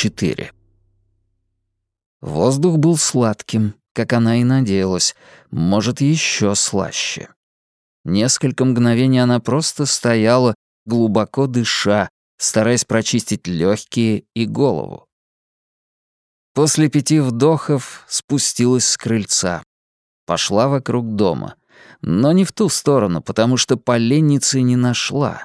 четыре. Воздух был сладким, как она и надеялась, может, еще слаще. Несколько мгновений она просто стояла, глубоко дыша, стараясь прочистить легкие и голову. После пяти вдохов спустилась с крыльца. Пошла вокруг дома. Но не в ту сторону, потому что поленницы не нашла.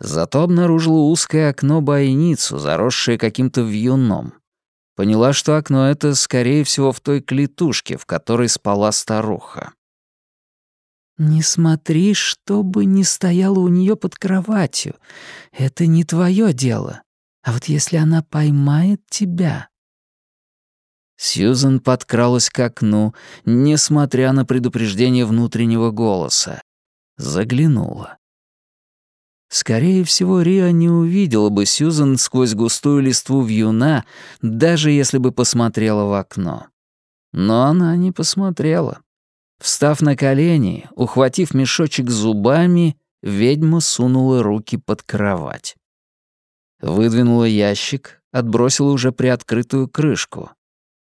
Зато обнаружила узкое окно-бойницу, заросшее каким-то вьюном. Поняла, что окно это, скорее всего, в той клетушке, в которой спала старуха. «Не смотри, чтобы не стояло у нее под кроватью. Это не твое дело. А вот если она поймает тебя...» Сьюзен подкралась к окну, несмотря на предупреждение внутреннего голоса. Заглянула. Скорее всего, Риа не увидела бы Сьюзен сквозь густую листву вьюна, даже если бы посмотрела в окно. Но она не посмотрела. Встав на колени, ухватив мешочек зубами, ведьма сунула руки под кровать. Выдвинула ящик, отбросила уже приоткрытую крышку.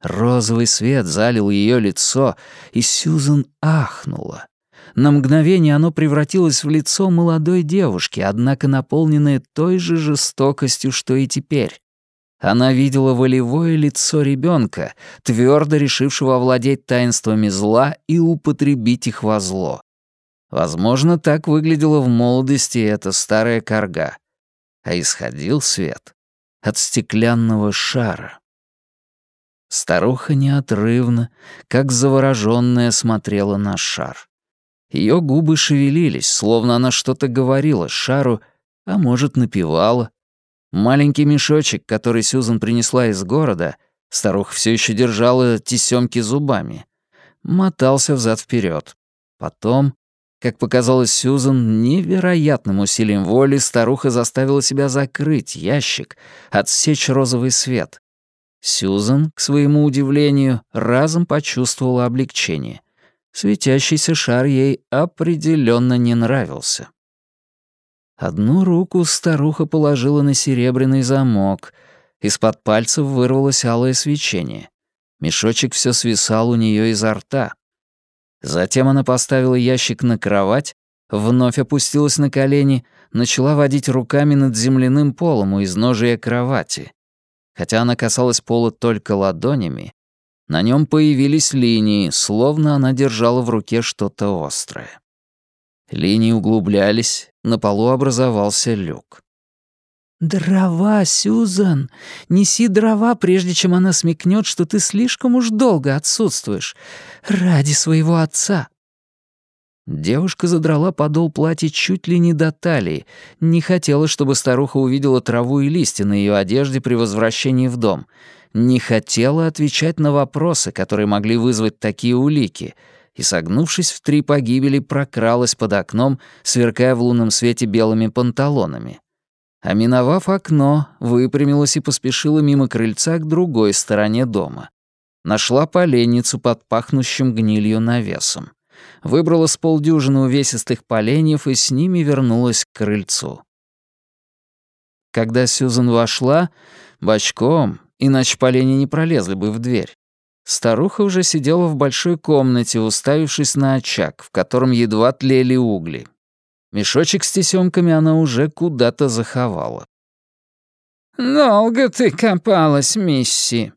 Розовый свет залил ее лицо, и Сьюзан ахнула. На мгновение оно превратилось в лицо молодой девушки, однако наполненное той же жестокостью, что и теперь. Она видела волевое лицо ребенка, твердо решившего овладеть таинствами зла и употребить их во зло. Возможно, так выглядела в молодости эта старая корга. А исходил свет от стеклянного шара. Старуха неотрывно, как заворожённая, смотрела на шар. Ее губы шевелились, словно она что-то говорила шару, а может, напевала. Маленький мешочек, который Сьюзан принесла из города, старуха все еще держала тесемки зубами, мотался взад вперед. Потом, как показалось Сьюзан, невероятным усилием воли старуха заставила себя закрыть ящик, отсечь розовый свет. Сьюзан, к своему удивлению, разом почувствовала облегчение. Светящийся шар ей определенно не нравился. Одну руку старуха положила на серебряный замок. Из-под пальцев вырвалось алое свечение. Мешочек все свисал у нее изо рта. Затем она поставила ящик на кровать, вновь опустилась на колени, начала водить руками над земляным полом у изножия кровати. Хотя она касалась пола только ладонями, на нем появились линии, словно она держала в руке что-то острое. Линии углублялись, на полу образовался люк. «Дрова, Сюзан! Неси дрова, прежде чем она смекнет, что ты слишком уж долго отсутствуешь. Ради своего отца!» Девушка задрала подол платья чуть ли не до талии, не хотела, чтобы старуха увидела траву и листья на ее одежде при возвращении в дом — не хотела отвечать на вопросы, которые могли вызвать такие улики, и, согнувшись в три погибели, прокралась под окном, сверкая в лунном свете белыми панталонами. А миновав окно, выпрямилась и поспешила мимо крыльца к другой стороне дома. Нашла поленницу под пахнущим гнилью навесом. Выбрала с полдюжины увесистых поленьев и с ними вернулась к крыльцу. Когда Сюзан вошла, бочком, иначе полени не пролезли бы в дверь. Старуха уже сидела в большой комнате, уставившись на очаг, в котором едва тлели угли. Мешочек с тесёмками она уже куда-то заховала. «Долго ты копалась, мисси?»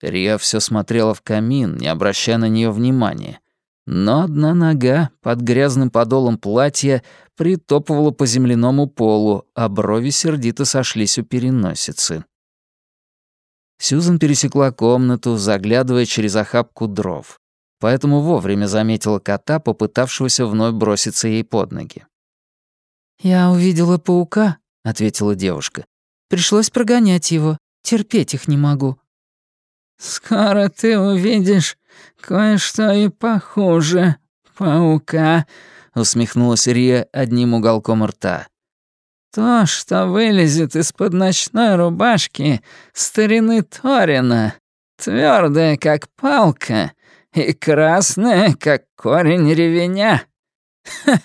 Риа все смотрела в камин, не обращая на нее внимания. Но одна нога под грязным подолом платья притопывала по земляному полу, а брови сердито сошлись у переносицы. Сьюзан пересекла комнату, заглядывая через охапку дров, поэтому вовремя заметила кота, попытавшегося вновь броситься ей под ноги. «Я увидела паука», — ответила девушка. «Пришлось прогонять его. Терпеть их не могу». «Скоро ты увидишь кое-что и похуже паука», — усмехнулась Рия одним уголком рта. То, что вылезет из-под ночной рубашки старины Торина, твердое, как палка, и красное, как корень ревеня. Ха,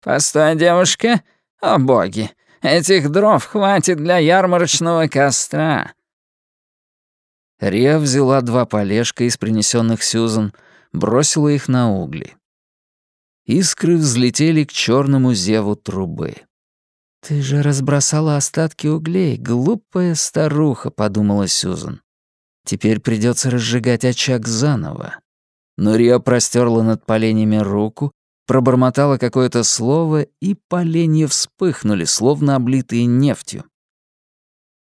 постой, девушка, о боги, этих дров хватит для ярмарочного костра. Риа взяла два полежка из принесенных Сьюзан, бросила их на угли. Искры взлетели к черному зеву трубы. «Ты же разбросала остатки углей, глупая старуха», — подумала Сьюзан. «Теперь придется разжигать очаг заново». Но Рио простерла над поленьями руку, пробормотала какое-то слово, и поленья вспыхнули, словно облитые нефтью.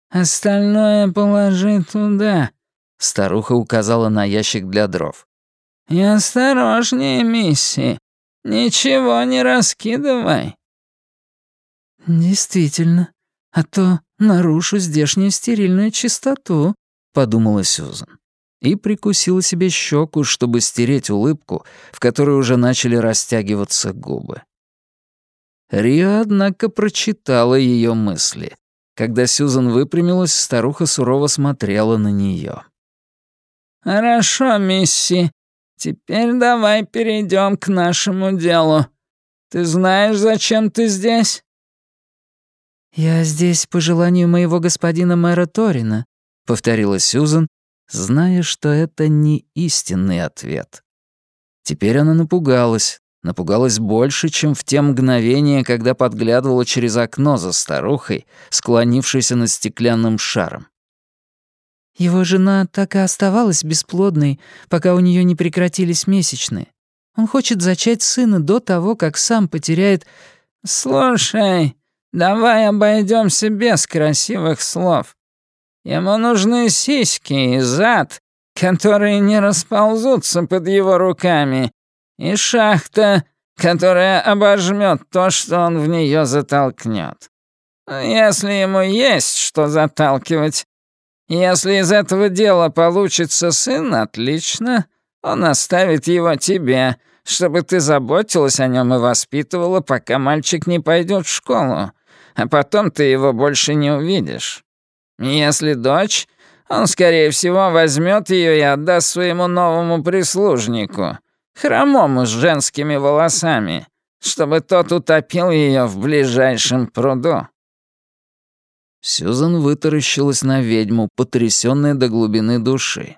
«Остальное положи туда», — старуха указала на ящик для дров. «И осторожнее, мисси, ничего не раскидывай». «Действительно, а то нарушу здешнюю стерильную чистоту», — подумала Сюзан. И прикусила себе щеку, чтобы стереть улыбку, в которой уже начали растягиваться губы. Рио, однако, прочитала ее мысли. Когда Сюзан выпрямилась, старуха сурово смотрела на нее. «Хорошо, мисси. Теперь давай перейдем к нашему делу. Ты знаешь, зачем ты здесь?» «Я здесь по желанию моего господина мэра Торина», — повторила Сьюзан, зная, что это не истинный ответ. Теперь она напугалась, напугалась больше, чем в те мгновения, когда подглядывала через окно за старухой, склонившейся над стеклянным шаром. Его жена так и оставалась бесплодной, пока у нее не прекратились месячные. Он хочет зачать сына до того, как сам потеряет... «Слушай, Давай обойдемся без красивых слов. Ему нужны сиськи и зад, которые не расползутся под его руками, и шахта, которая обожмет то, что он в нее затолкнет. Если ему есть что заталкивать, если из этого дела получится сын, отлично, он оставит его тебе, чтобы ты заботилась о нем и воспитывала, пока мальчик не пойдет в школу а потом ты его больше не увидишь. Если дочь, он, скорее всего, возьмет ее и отдаст своему новому прислужнику, хромому с женскими волосами, чтобы тот утопил ее в ближайшем пруду». Сьюзан вытаращилась на ведьму, потрясённая до глубины души.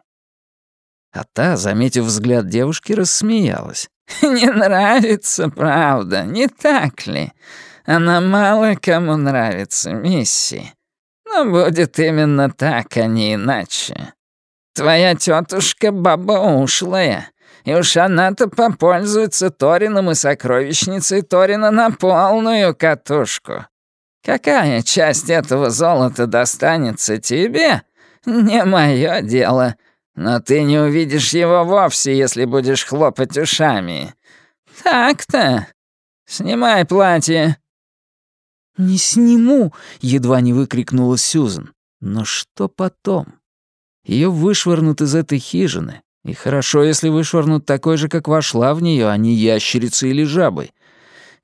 А та, заметив взгляд девушки, рассмеялась. «Не нравится, правда, не так ли? Она мало кому нравится, Мисси. Но будет именно так, а не иначе. Твоя тетушка баба ушлая, и уж она-то попользуется Торином и сокровищницей Торина на полную катушку. Какая часть этого золота достанется тебе, не мое дело. Но ты не увидишь его вовсе, если будешь хлопать ушами. Так-то. Снимай платье, «Не сниму!» — едва не выкрикнула Сьюзен. «Но что потом?» Ее вышвырнут из этой хижины. И хорошо, если вышвырнут такой же, как вошла в нее, а не ящерицей или жабой.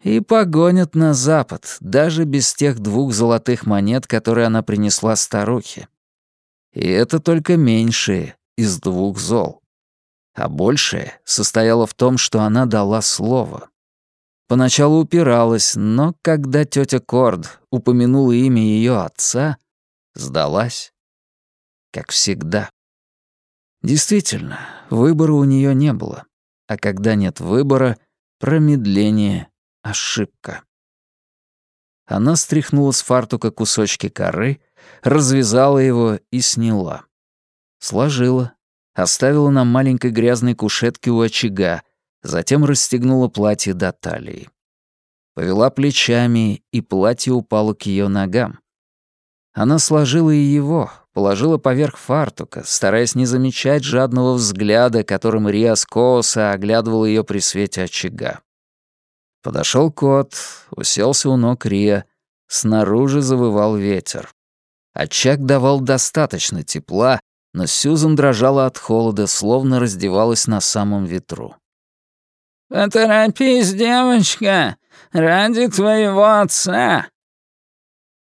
И погонят на запад, даже без тех двух золотых монет, которые она принесла старухе. И это только меньшее из двух зол. А большее состояло в том, что она дала слово. Поначалу упиралась, но когда тетя Корд упомянула имя ее отца, сдалась. Как всегда. Действительно, выбора у нее не было. А когда нет выбора, промедление — ошибка. Она стряхнула с фартука кусочки коры, развязала его и сняла. Сложила, оставила на маленькой грязной кушетке у очага, затем расстегнула платье до талии. Повела плечами, и платье упало к ее ногам. Она сложила и его, положила поверх фартука, стараясь не замечать жадного взгляда, которым Риас Кооса оглядывал ее при свете очага. Подошел кот, уселся у ног Рия, снаружи завывал ветер. Очаг давал достаточно тепла, но Сьюзан дрожала от холода, словно раздевалась на самом ветру. «Поторопись, девочка, ради твоего отца!»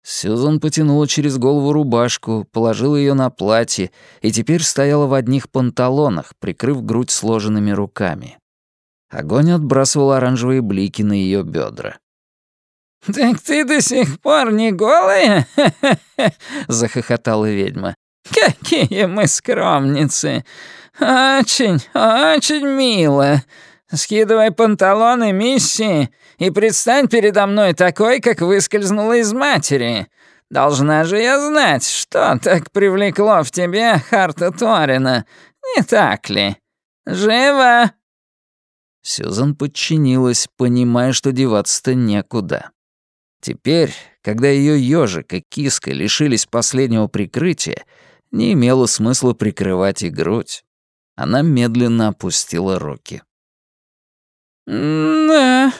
Сьюзан потянула через голову рубашку, положила ее на платье и теперь стояла в одних панталонах, прикрыв грудь сложенными руками. Огонь отбрасывал оранжевые блики на ее бедра. «Так ты до сих пор не голая?» — захохотала ведьма. Какие мы скромницы! Очень, очень мило. Скидывай панталоны, мисси, и предстань передо мной такой, как выскользнула из матери. Должна же я знать, что так привлекло в тебе Харта Торина, не так ли? Живо!» Сюзан подчинилась, понимая, что деваться-то некуда. Теперь, когда ее ежик и киска лишились последнего прикрытия, не имело смысла прикрывать и грудь. Она медленно опустила руки. «Да,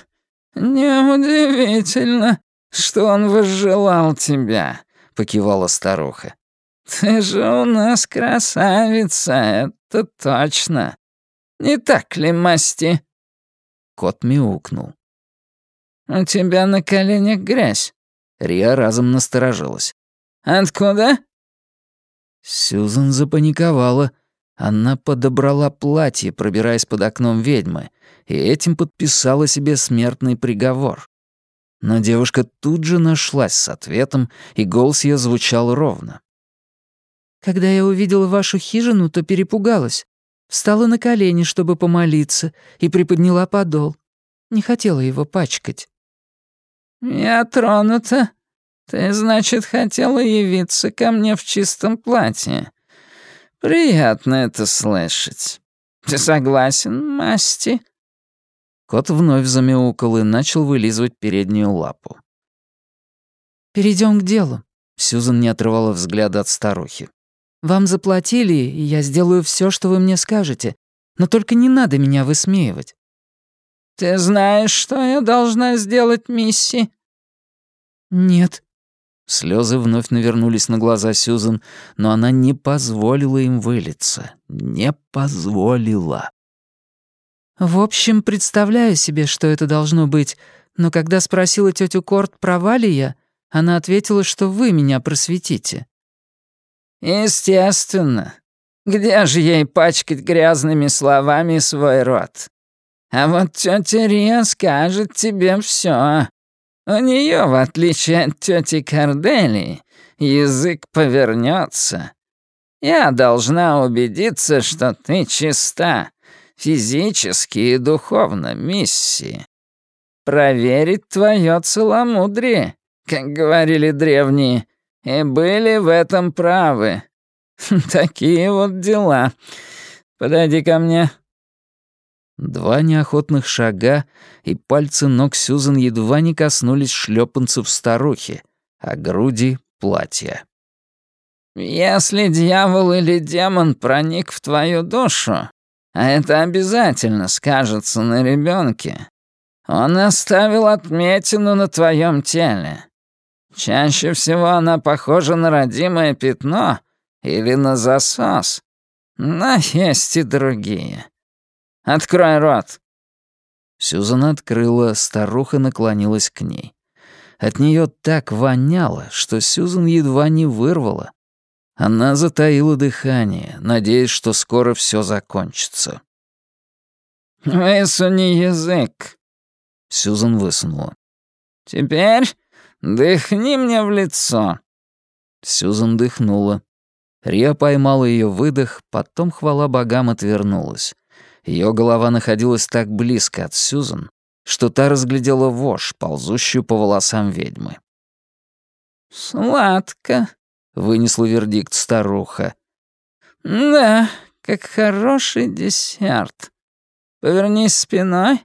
неудивительно, что он возжелал тебя», — покивала старуха. «Ты же у нас красавица, это точно. Не так ли, Масти?» Кот мяукнул. «У тебя на коленях грязь». Риа разом насторожилась. «Откуда?» Сьюзан запаниковала. Она подобрала платье, пробираясь под окном ведьмы, и этим подписала себе смертный приговор. Но девушка тут же нашлась с ответом, и голос ее звучал ровно. «Когда я увидела вашу хижину, то перепугалась. Встала на колени, чтобы помолиться, и приподняла подол. Не хотела его пачкать». «Я тронута. Ты, значит, хотела явиться ко мне в чистом платье. Приятно это слышать. Ты согласен, Масти?» Кот вновь замяукал и начал вылизывать переднюю лапу. Перейдем к делу», — Сьюзан не отрывала взгляда от старухи. «Вам заплатили, и я сделаю все, что вы мне скажете. Но только не надо меня высмеивать». «Ты знаешь, что я должна сделать, Мисси?» «Нет». Слезы вновь навернулись на глаза Сьюзан, но она не позволила им вылиться. Не позволила. В общем, представляю себе, что это должно быть, но когда спросила тетю Корт, права ли я, она ответила, что вы меня просветите. Естественно. Где же ей пачкать грязными словами свой рот? А вот тетя Рия скажет тебе все. У нее, в отличие от тети Корделии, язык повернется. Я должна убедиться, что ты чиста физически и духовно, миссии. Проверить твое целомудрие, как говорили древние, и были в этом правы. Такие вот дела. Подойди ко мне». Два неохотных шага, и пальцы ног Сюзан едва не коснулись шлепанцев старухи, а груди — платья. «Если дьявол или демон проник в твою душу, а это обязательно скажется на ребенке. Он оставил отметину на твоем теле. Чаще всего она похожа на родимое пятно или на засос. Но есть и другие. Открой рот». Сюзан открыла, старуха наклонилась к ней. От нее так воняло, что Сюзан едва не вырвала. Она затаила дыхание, надеясь, что скоро все закончится. «Высуни язык!» Сюзан высунула. «Теперь дыхни мне в лицо!» Сюзан дыхнула. Риа поймала ее выдох, потом, хвала богам, отвернулась. Ее голова находилась так близко от Сюзан, что та разглядела вошь, ползущую по волосам ведьмы. «Сладко», вынесла вердикт старуха. «Да, как хороший десерт. Повернись спиной».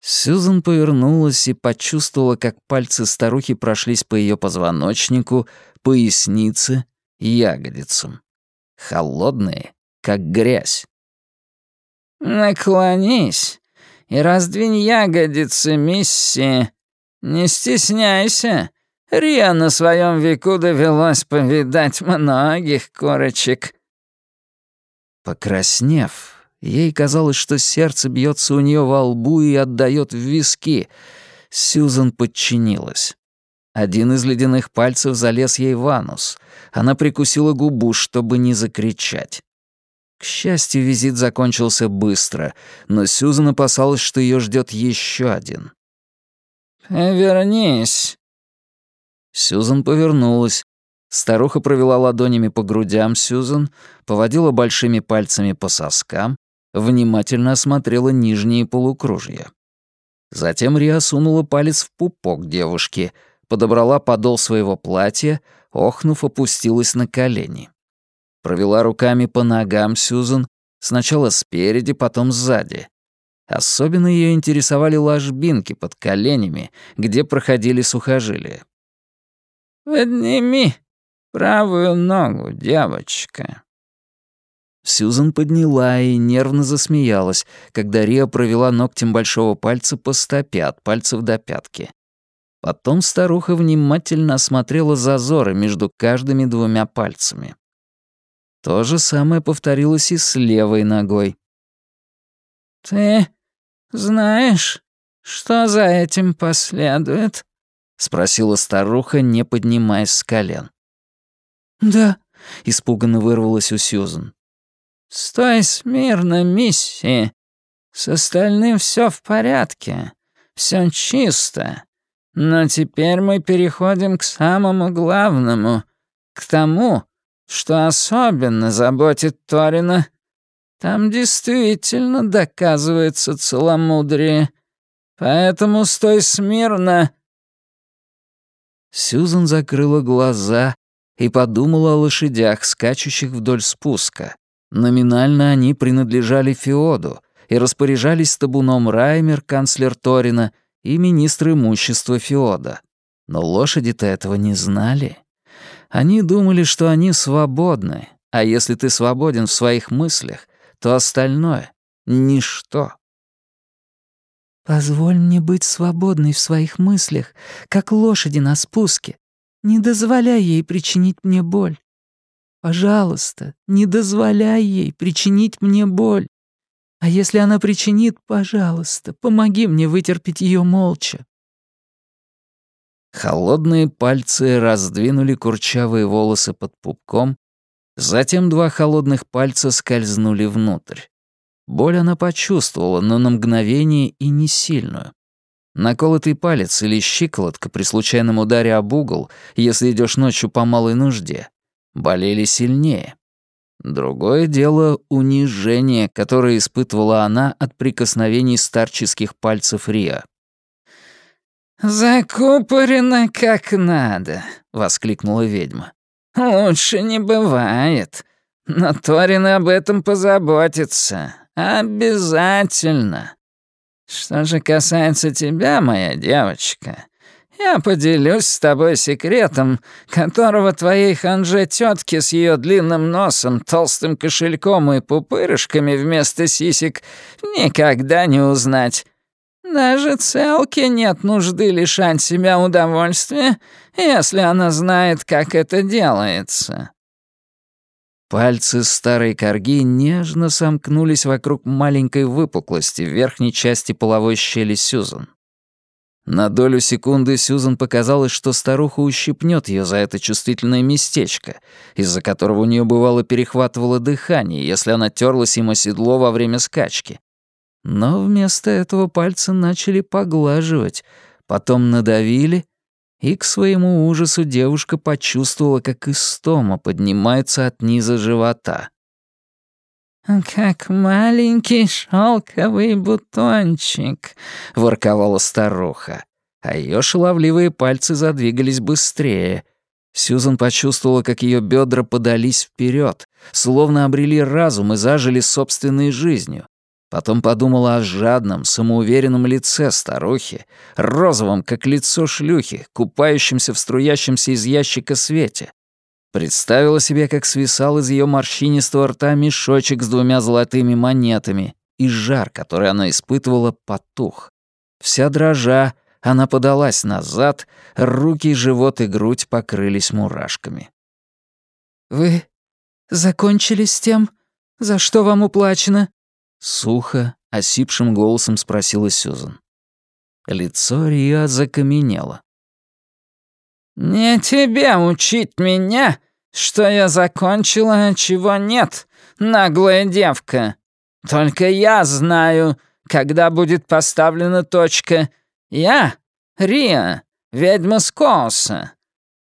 Сьюзан повернулась и почувствовала, как пальцы старухи прошлись по ее позвоночнику, пояснице ягодицам. Холодные, как грязь. «Наклонись и раздвинь ягодицы, мисси. Не стесняйся, Риа на своем веку довелось повидать многих корочек». Покраснев, ей казалось, что сердце бьется у нее во лбу и отдает в виски. Сьюзан подчинилась. Один из ледяных пальцев залез ей в анус. Она прикусила губу, чтобы не закричать. К счастью, визит закончился быстро, но Сьюзан опасалась, что ее ждет еще один. «Вернись», Сьюзан повернулась. Старуха провела ладонями по грудям Сьюзан, поводила большими пальцами по соскам, внимательно осмотрела нижние полукружья. Затем Риа сунула палец в пупок девушки, подобрала подол своего платья, охнув, опустилась на колени. Провела руками по ногам Сьюзан, сначала спереди, потом сзади. Особенно ее интересовали ложбинки под коленями, где проходили сухожилия. «Подними правую ногу, девочка». Сьюзан подняла и нервно засмеялась, когда Риа провела ногтем большого пальца по стопе от пальцев до пятки. Потом старуха внимательно осмотрела зазоры между каждыми двумя пальцами. То же самое повторилось и с левой ногой. «Ты знаешь, что за этим последует?» — спросила старуха, не поднимаясь с колен. «Да», — испуганно вырвалась у Сьюзан. «Стой смирно, мисси. С остальным все в порядке. Все чисто. Но теперь мы переходим к самому главному, к тому, что особенно заботит Торина. Там действительно доказывается целомудрие. Поэтому стой смирно». Сьюзан закрыла глаза и подумала о лошадях, скачущих вдоль спуска. Номинально они принадлежали Феоду и распоряжались табуном Раймер, канцлер Торина — и министр имущества Феода. Но лошади-то этого не знали. Они думали, что они свободны, а если ты свободен в своих мыслях, то остальное — ничто. «Позволь мне быть свободной в своих мыслях, как лошади на спуске. Не дозволяй ей причинить мне боль. Пожалуйста, не дозволяй ей причинить мне боль. А если она причинит, пожалуйста, помоги мне вытерпеть ее молча». Холодные пальцы раздвинули курчавые волосы под пупком, затем два холодных пальца скользнули внутрь. Боль она почувствовала, но на мгновение и не сильную. Наколотый палец или щиколотка при случайном ударе об угол, если идешь ночью по малой нужде, болели сильнее. Другое дело — унижение, которое испытывала она от прикосновений старческих пальцев Риа. «Закупорено как надо», — воскликнула ведьма. «Лучше не бывает. Но Торин об этом позаботится. Обязательно. Что же касается тебя, моя девочка, я поделюсь с тобой секретом, которого твоей ханже тетки с ее длинным носом, толстым кошельком и пупырышками вместо сисек никогда не узнать. Даже целке нет нужды лишать себя удовольствия, если она знает, как это делается». Пальцы старой корги нежно сомкнулись вокруг маленькой выпуклости в верхней части половой щели Сюзан. На долю секунды Сьюзан показалось, что старуха ущипнет ее за это чувствительное местечко, из-за которого у нее бывало перехватывало дыхание, если она терлась о седло во время скачки. Но вместо этого пальцы начали поглаживать, потом надавили, и к своему ужасу девушка почувствовала, как истома поднимается от низа живота. «Как маленький шелковый бутончик», — ворковала старуха. А ее шаловливые пальцы задвигались быстрее. Сьюзан почувствовала, как ее бедра подались вперед, словно обрели разум и зажили собственной жизнью. Потом подумала о жадном, самоуверенном лице старухи, розовом, как лицо шлюхи, купающемся в струящемся из ящика свете, Представила себе, как свисал из ее морщинистого рта мешочек с двумя золотыми монетами, и жар, который она испытывала, потух. Вся дрожа, она подалась назад, руки, живот и грудь покрылись мурашками. «Вы закончили с тем, за что вам уплачено?» Сухо, осипшим голосом спросила Сюзан. Лицо Риа закаменело. «Не тебе учить меня, что я закончила, а чего нет, наглая девка. Только я знаю, когда будет поставлена точка. Я, Риа, ведьма Скоуса.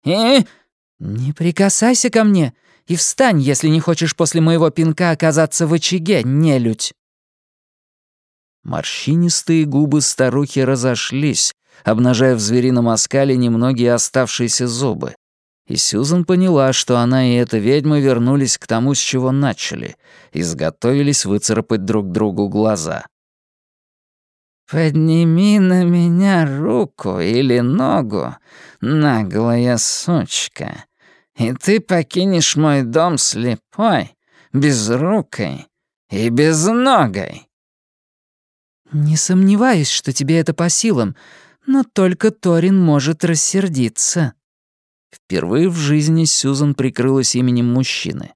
И «Не прикасайся ко мне и встань, если не хочешь после моего пинка оказаться в очаге, нелюдь!» Морщинистые губы старухи разошлись, обнажая в зверином оскале немногие оставшиеся зубы. И Сьюзан поняла, что она и эта ведьма вернулись к тому, с чего начали, и сготовились выцарапать друг другу глаза. «Подними на меня руку или ногу, наглая сучка, и ты покинешь мой дом слепой, безрукой и безногой». «Не сомневаюсь, что тебе это по силам, но только Торин может рассердиться». Впервые в жизни Сьюзан прикрылась именем мужчины.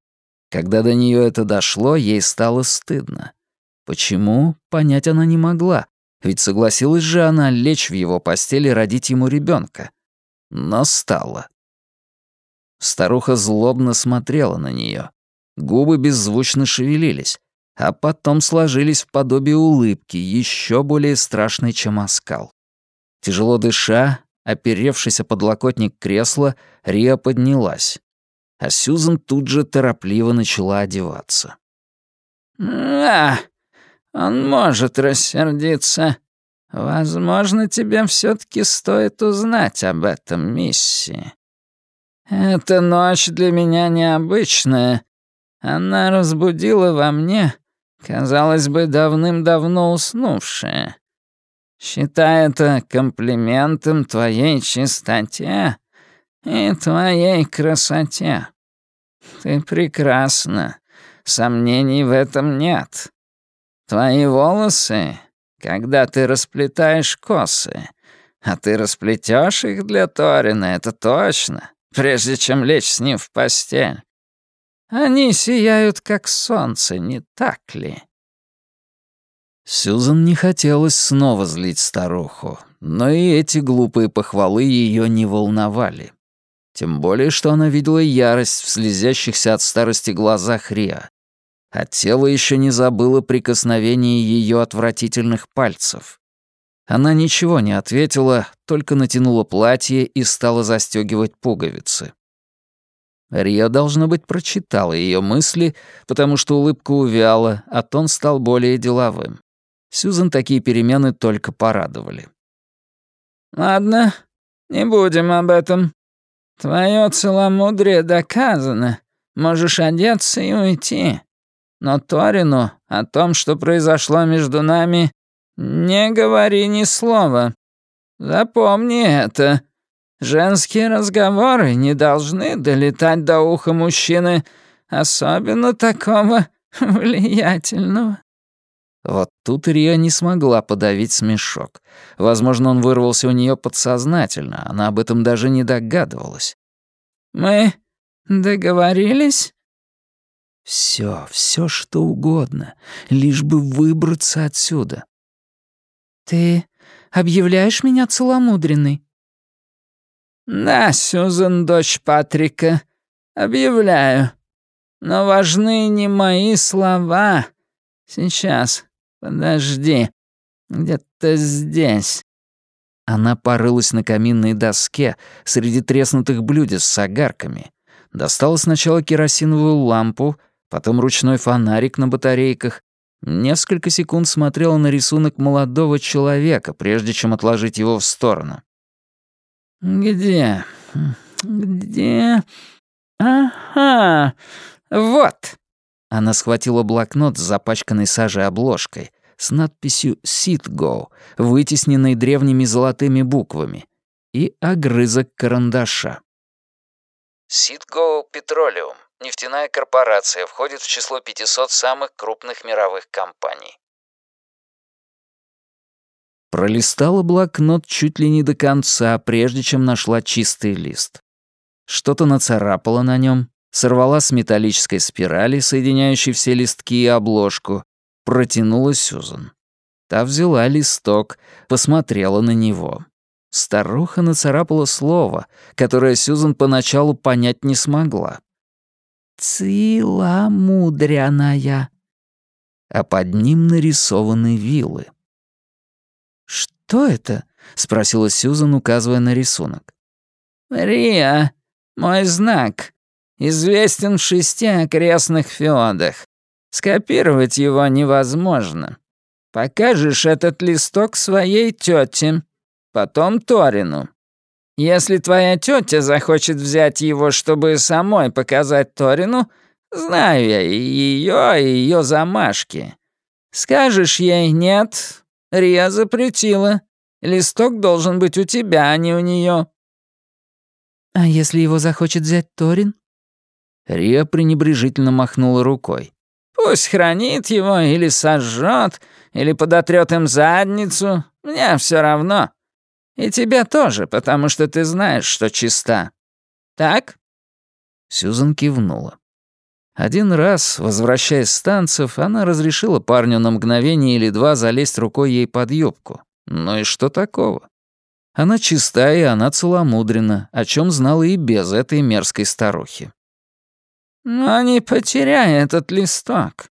Когда до нее это дошло, ей стало стыдно. Почему, понять она не могла, ведь согласилась же она лечь в его постели родить ему ребенка. Но стала. Старуха злобно смотрела на нее. Губы беззвучно шевелились, а потом сложились в подобие улыбки, еще более страшной, чем оскал. Тяжело дыша, оперевшись о подлокотник кресла, Риа поднялась. А Сьюзан тут же торопливо начала одеваться. «А, он может рассердиться. Возможно, тебе все таки стоит узнать об этом, миссии. Эта ночь для меня необычная. Она разбудила во мне, казалось бы, давным-давно уснувшее. Считай это комплиментом твоей чистоте и твоей красоте. Ты прекрасна, сомнений в этом нет. Твои волосы, когда ты расплетаешь косы, а ты расплетешь их для Торина, это точно, прежде чем лечь с ним в постель. Они сияют, как солнце, не так ли?» Сюзан не хотелось снова злить старуху, но и эти глупые похвалы ее не волновали. Тем более, что она видела ярость в слезящихся от старости глазах Риа а тело еще не забыло прикосновение ее отвратительных пальцев. Она ничего не ответила, только натянула платье и стала застегивать пуговицы. Риа, должно быть, прочитала ее мысли, потому что улыбка увяла, а тон стал более деловым. Сюзан такие перемены только порадовали. «Ладно, не будем об этом. Твое целомудрие доказано. Можешь одеться и уйти. Но Торину о том, что произошло между нами, не говори ни слова. Запомни это. Женские разговоры не должны долетать до уха мужчины, особенно такого влиятельного». Вот тут Рия не смогла подавить смешок. Возможно, он вырвался у нее подсознательно, она об этом даже не догадывалась. «Мы договорились?» Все, все что угодно, лишь бы выбраться отсюда. «Ты объявляешь меня целомудренной?» «Да, Сюзан, дочь Патрика, объявляю. Но важны не мои слова. Сейчас, подожди, где-то здесь». Она порылась на каминной доске среди треснутых блюдец с огарками. Достала сначала керосиновую лампу, потом ручной фонарик на батарейках. Несколько секунд смотрела на рисунок молодого человека, прежде чем отложить его в сторону. «Где? Где? Ага, вот!» Она схватила блокнот с запачканной сажей обложкой с надписью «Ситго», вытесненной древними золотыми буквами, и огрызок карандаша. «Ситго Петролиум» Нефтяная корпорация входит в число 500 самых крупных мировых компаний. Пролистала блокнот чуть ли не до конца, прежде чем нашла чистый лист. Что-то нацарапала на нем, сорвала с металлической спирали, соединяющей все листки и обложку, протянула Сюзан. Та взяла листок, посмотрела на него. Старуха нацарапала слово, которое Сюзан поначалу понять не смогла целомудряная. А под ним нарисованы вилы. «Что это?» — спросила Сьюзан, указывая на рисунок. «Риа, Мой знак известен в шести окрестных феодах. Скопировать его невозможно. Покажешь этот листок своей тете, потом Торину. Если твоя тетя захочет взять его, чтобы самой показать Торину, знаю я и ее, и ее замашки. Скажешь ей «нет», Рия запретила. Листок должен быть у тебя, а не у нее. «А если его захочет взять Торин?» Рия пренебрежительно махнула рукой. «Пусть хранит его или сожжет, или подотрет им задницу. Мне все равно. И тебе тоже, потому что ты знаешь, что чиста. Так?» Сьюзан кивнула. Один раз, возвращаясь с танцев, она разрешила парню на мгновение или два залезть рукой ей под юбку. Ну и что такого? Она чиста и она целомудрена, о чем знала и без этой мерзкой старухи. «Но не потеряй этот листок.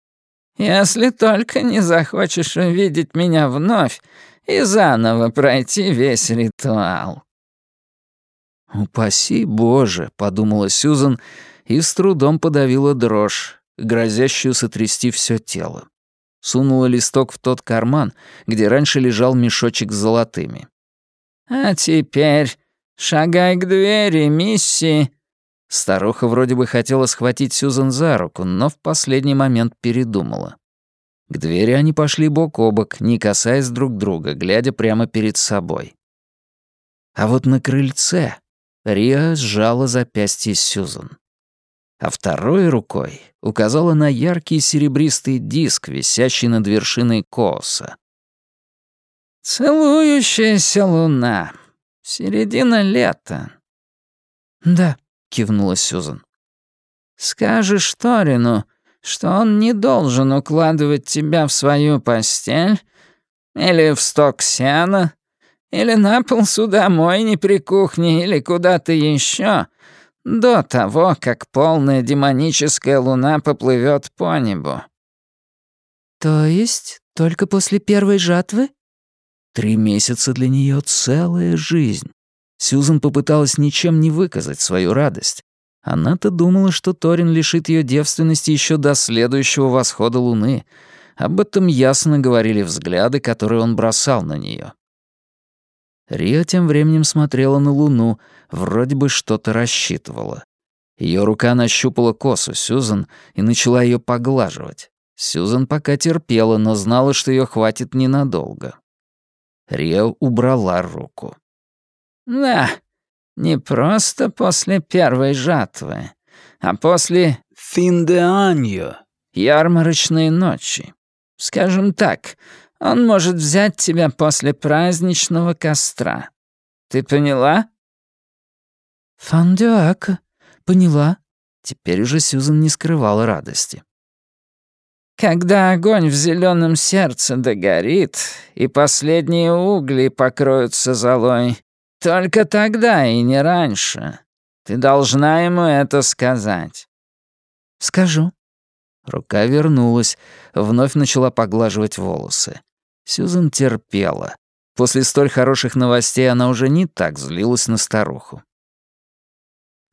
Если только не захочешь увидеть меня вновь, и заново пройти весь ритуал». «Упаси Боже», — подумала Сьюзан и с трудом подавила дрожь, грозящую сотрясти все тело. Сунула листок в тот карман, где раньше лежал мешочек с золотыми. «А теперь шагай к двери, мисси». Старуха вроде бы хотела схватить Сьюзан за руку, но в последний момент передумала. К двери они пошли бок о бок, не касаясь друг друга, глядя прямо перед собой. А вот на крыльце Риа сжала запястье Сьюзан. А второй рукой указала на яркий серебристый диск, висящий над вершиной Кооса. «Целующаяся луна. Середина лета». «Да», — кивнула Сьюзан. «Скажешь Торину, что он не должен укладывать тебя в свою постель или в сток сена, или на пол судомойни при кухне, или куда-то еще, до того, как полная демоническая луна поплывет по небу». «То есть только после первой жатвы?» Три месяца для нее целая жизнь. Сьюзан попыталась ничем не выказать свою радость. Она-то думала, что Торин лишит ее девственности еще до следующего восхода луны. Об этом ясно говорили взгляды, которые он бросал на нее. Риа тем временем смотрела на луну, вроде бы что-то рассчитывала. Ее рука нащупала косу Сьюзан и начала ее поглаживать. Сьюзан пока терпела, но знала, что ее хватит ненадолго. Риа убрала руку. «Да, не просто после первой жатвы, а после «фин де аньо» ярмарочной ночи. Скажем так, он может взять тебя после праздничного костра. Ты поняла?» «Фандюака, поняла». Теперь уже Сьюзан не скрывала радости. Когда огонь в зеленом сердце догорит, и последние угли покроются золой, только тогда и не раньше. Ты должна ему это сказать». «Скажу». Рука вернулась, вновь начала поглаживать волосы. Сьюзен терпела. После столь хороших новостей она уже не так злилась на старуху.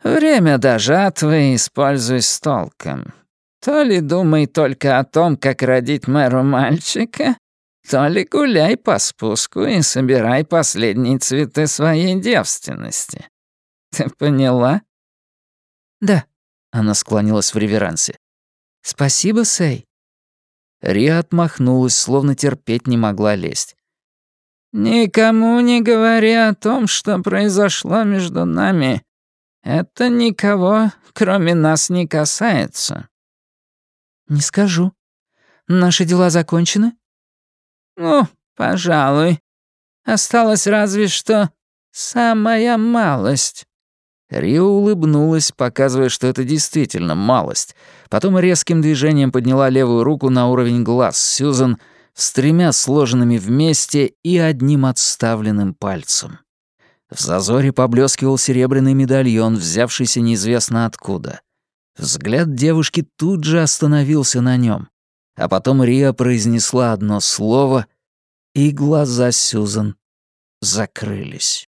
«Время до жатвы используй с толком. То ли думай только о том, как родить мэру мальчика, то ли гуляй по спуску и собирай последние цветы своей девственности. Ты поняла?» «Да», — она склонилась в реверансе. «Спасибо, Сэй». Риа отмахнулась, словно терпеть не могла лезть. «Никому не говори о том, что произошло между нами. Это никого, кроме нас, не касается». «Не скажу. Наши дела закончены?» «Ну, пожалуй. Осталось разве что самая малость». Рио улыбнулась, показывая, что это действительно малость. Потом резким движением подняла левую руку на уровень глаз Сьюзан с тремя сложенными вместе и одним отставленным пальцем. В зазоре поблескивал серебряный медальон, взявшийся неизвестно откуда. Взгляд девушки тут же остановился на нем. А потом Риа произнесла одно слово, и глаза Сюзан закрылись.